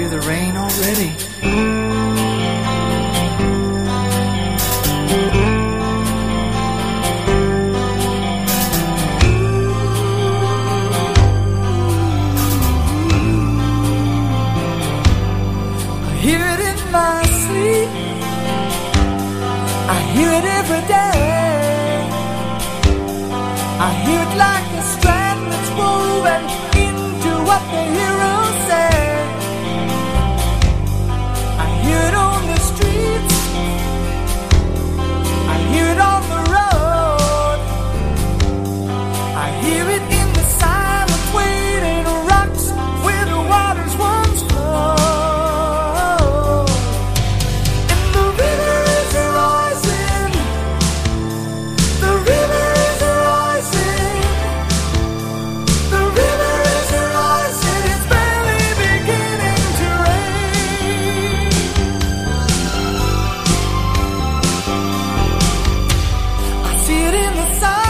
hear the rain already. I hear it in my sleep. I hear it every day. I hear it like rising.